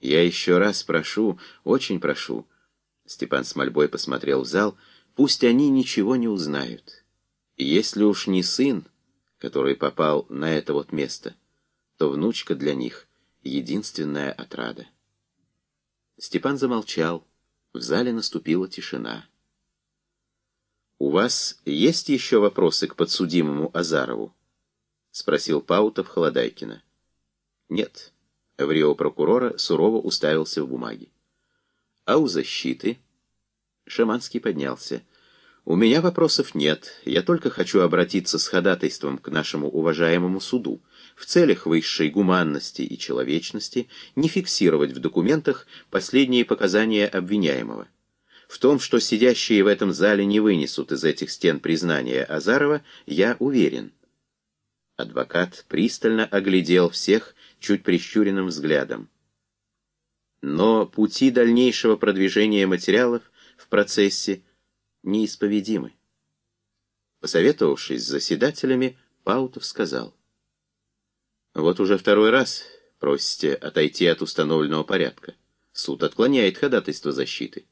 Я еще раз прошу, очень прошу. Степан с мольбой посмотрел в зал. Пусть они ничего не узнают. Если уж не сын, который попал на это вот место, то внучка для них — единственная отрада. Степан замолчал. В зале наступила тишина. «У вас есть еще вопросы к подсудимому Азарову?» — спросил Паутов Холодайкина. «Нет». Врио прокурора сурово уставился в бумаги. «А у защиты?» Шаманский поднялся. «У меня вопросов нет. Я только хочу обратиться с ходатайством к нашему уважаемому суду. В целях высшей гуманности и человечности не фиксировать в документах последние показания обвиняемого. В том, что сидящие в этом зале не вынесут из этих стен признания Азарова, я уверен». Адвокат пристально оглядел всех чуть прищуренным взглядом. Но пути дальнейшего продвижения материалов в процессе неисповедимы. Посоветовавшись с заседателями, Паутов сказал. «Вот уже второй раз просите отойти от установленного порядка. Суд отклоняет ходатайство защиты».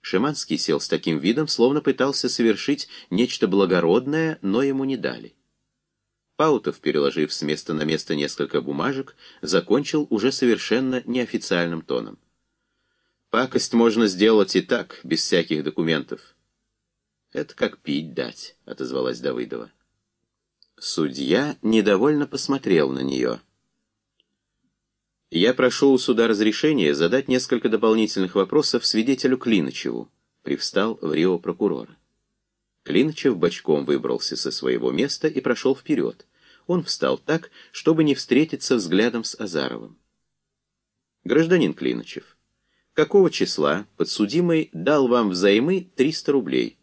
Шиманский сел с таким видом, словно пытался совершить нечто благородное, но ему не дали. Паутов, переложив с места на место несколько бумажек, закончил уже совершенно неофициальным тоном. «Пакость можно сделать и так, без всяких документов». «Это как пить дать», — отозвалась Давыдова. Судья недовольно посмотрел на нее. «Я прошу у суда разрешения задать несколько дополнительных вопросов свидетелю Клиночеву», — привстал в Рио прокурора. Клинчев бочком выбрался со своего места и прошел вперед. Он встал так, чтобы не встретиться взглядом с Азаровым. «Гражданин Клиночев, какого числа подсудимый дал вам взаймы 300 рублей?»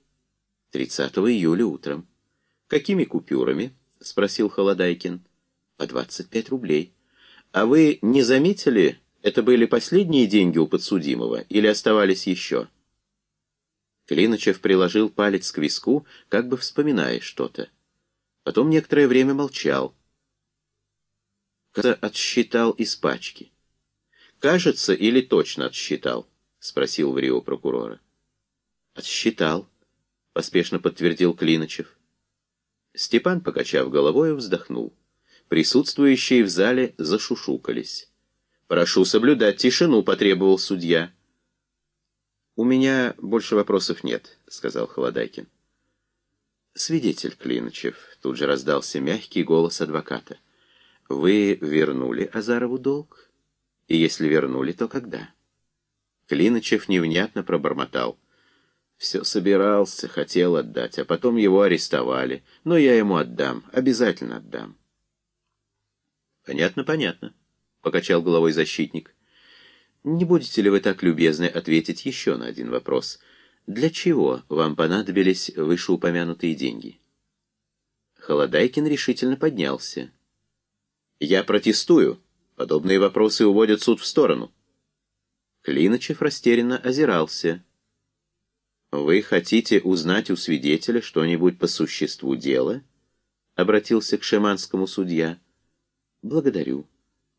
«30 июля утром». «Какими купюрами?» — спросил Холодайкин. «По 25 рублей». «А вы не заметили, это были последние деньги у подсудимого или оставались еще?» Клиночев приложил палец к виску, как бы вспоминая что-то. Потом некоторое время молчал. Кажется, отсчитал из пачки. «Кажется или точно отсчитал?» — спросил в Рио прокурора. «Отсчитал», — поспешно подтвердил Клиночев. Степан, покачав головой, вздохнул. Присутствующие в зале зашушукались. «Прошу соблюдать тишину», — потребовал судья. «У меня больше вопросов нет», — сказал Холодайкин. «Свидетель Клиночев», — тут же раздался мягкий голос адвоката. «Вы вернули Азарову долг? И если вернули, то когда?» Клиночев невнятно пробормотал. «Все собирался, хотел отдать, а потом его арестовали. Но я ему отдам, обязательно отдам». «Понятно, понятно», — покачал головой защитник. Не будете ли вы так любезны ответить еще на один вопрос? Для чего вам понадобились вышеупомянутые деньги? Холодайкин решительно поднялся. «Я протестую. Подобные вопросы уводят суд в сторону». Клиночев растерянно озирался. «Вы хотите узнать у свидетеля что-нибудь по существу дела?» — обратился к шеманскому судья. «Благодарю.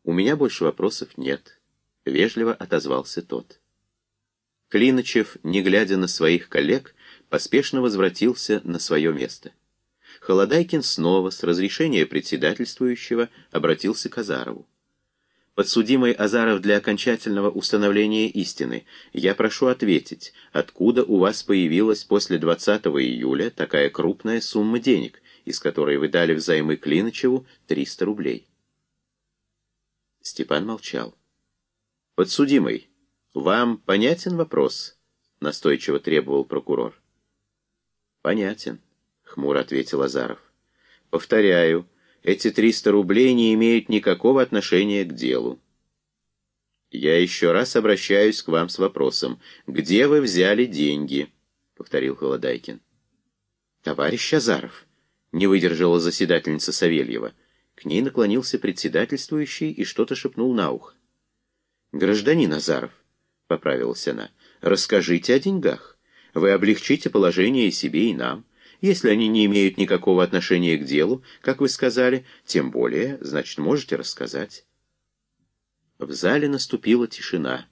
У меня больше вопросов нет». — вежливо отозвался тот. Клиночев, не глядя на своих коллег, поспешно возвратился на свое место. Холодайкин снова, с разрешения председательствующего, обратился к Азарову. Подсудимый Азаров для окончательного установления истины, я прошу ответить, откуда у вас появилась после 20 июля такая крупная сумма денег, из которой вы дали взаймы Клиночеву 300 рублей? Степан молчал. «Подсудимый, вам понятен вопрос?» — настойчиво требовал прокурор. «Понятен», — хмуро ответил Азаров. «Повторяю, эти триста рублей не имеют никакого отношения к делу. Я еще раз обращаюсь к вам с вопросом. Где вы взяли деньги?» — повторил Холодайкин. «Товарищ Азаров», — не выдержала заседательница Савельева. К ней наклонился председательствующий и что-то шепнул на ухо. «Гражданин Азаров», — поправилась она, — «расскажите о деньгах. Вы облегчите положение и себе, и нам. Если они не имеют никакого отношения к делу, как вы сказали, тем более, значит, можете рассказать». В зале наступила тишина.